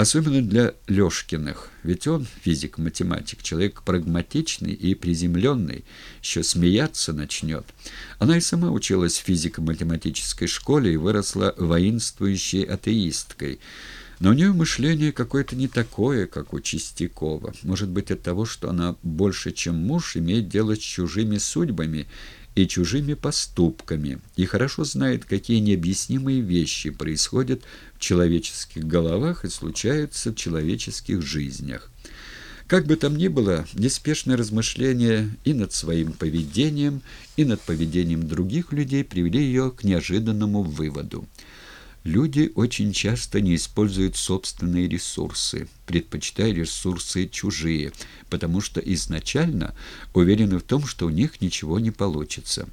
Особенно для Лёшкиных, ведь он, физик-математик, человек прагматичный и приземленный, еще смеяться начнет. Она и сама училась в физико-математической школе и выросла воинствующей атеисткой. Но у нее мышление какое-то не такое, как у Чистякова. Может быть, от того, что она больше, чем муж, имеет дело с чужими судьбами и чужими поступками, и хорошо знает, какие необъяснимые вещи происходят в человеческих головах и случаются в человеческих жизнях. Как бы там ни было, неспешное размышление и над своим поведением, и над поведением других людей привели ее к неожиданному выводу – Люди очень часто не используют собственные ресурсы, предпочитая ресурсы чужие, потому что изначально уверены в том, что у них ничего не получится.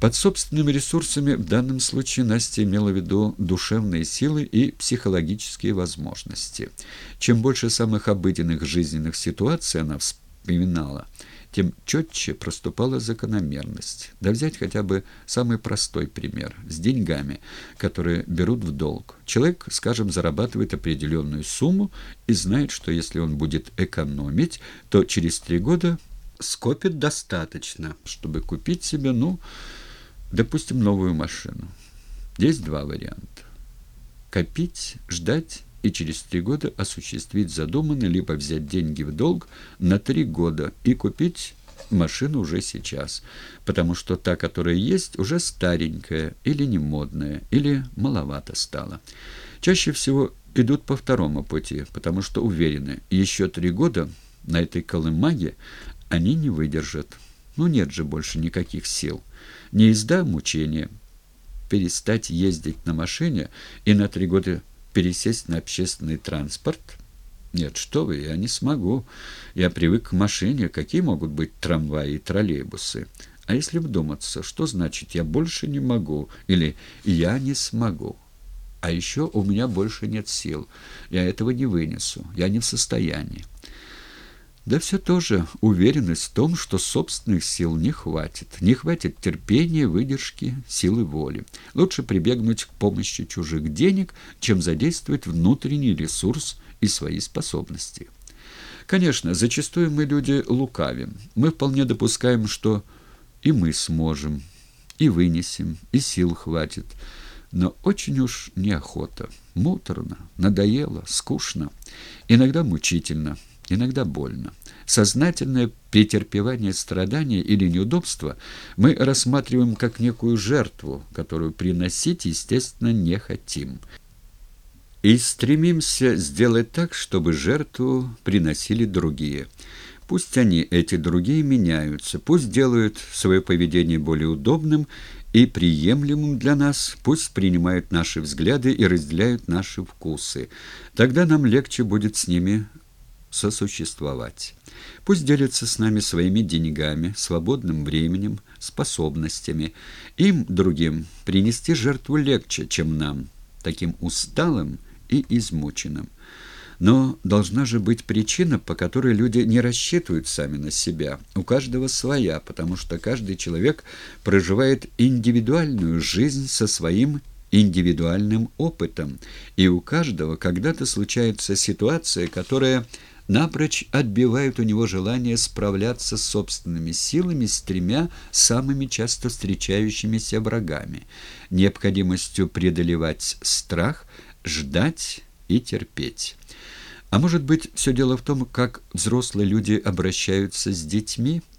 Под собственными ресурсами в данном случае Настя имела в виду душевные силы и психологические возможности. Чем больше самых обыденных жизненных ситуаций она вспоминала – тем четче проступала закономерность. Да взять хотя бы самый простой пример – с деньгами, которые берут в долг. Человек, скажем, зарабатывает определенную сумму и знает, что если он будет экономить, то через три года скопит достаточно, чтобы купить себе, ну, допустим, новую машину. Есть два варианта. Копить, ждать и через три года осуществить задуманное, либо взять деньги в долг на три года и купить машину уже сейчас, потому что та, которая есть, уже старенькая или не модная, или маловато стала. Чаще всего идут по второму пути, потому что уверены, еще три года на этой колымаге они не выдержат. Ну нет же больше никаких сил. Не езда мучения, перестать ездить на машине и на три года пересесть на общественный транспорт? Нет, что вы, я не смогу. Я привык к машине. Какие могут быть трамваи и троллейбусы? А если вдуматься, что значит «я больше не могу» или «я не смогу»? А еще у меня больше нет сил. Я этого не вынесу. Я не в состоянии. Да все тоже уверенность в том, что собственных сил не хватит. Не хватит терпения, выдержки, силы воли. Лучше прибегнуть к помощи чужих денег, чем задействовать внутренний ресурс и свои способности. Конечно, зачастую мы люди лукавим. Мы вполне допускаем, что и мы сможем, и вынесем, и сил хватит. Но очень уж неохота, муторно, надоело, скучно, иногда мучительно – иногда больно. Сознательное претерпевание страдания или неудобства мы рассматриваем как некую жертву, которую приносить, естественно, не хотим. И стремимся сделать так, чтобы жертву приносили другие. Пусть они, эти другие, меняются, пусть делают свое поведение более удобным и приемлемым для нас, пусть принимают наши взгляды и разделяют наши вкусы. Тогда нам легче будет с ними сосуществовать. Пусть делятся с нами своими деньгами, свободным временем, способностями. Им, другим, принести жертву легче, чем нам, таким усталым и измученным. Но должна же быть причина, по которой люди не рассчитывают сами на себя. У каждого своя, потому что каждый человек проживает индивидуальную жизнь со своим индивидуальным опытом, и у каждого когда-то случается ситуация, которая напрочь отбивают у него желание справляться с собственными силами с тремя самыми часто встречающимися врагами – необходимостью преодолевать страх, ждать и терпеть. А может быть, все дело в том, как взрослые люди обращаются с детьми –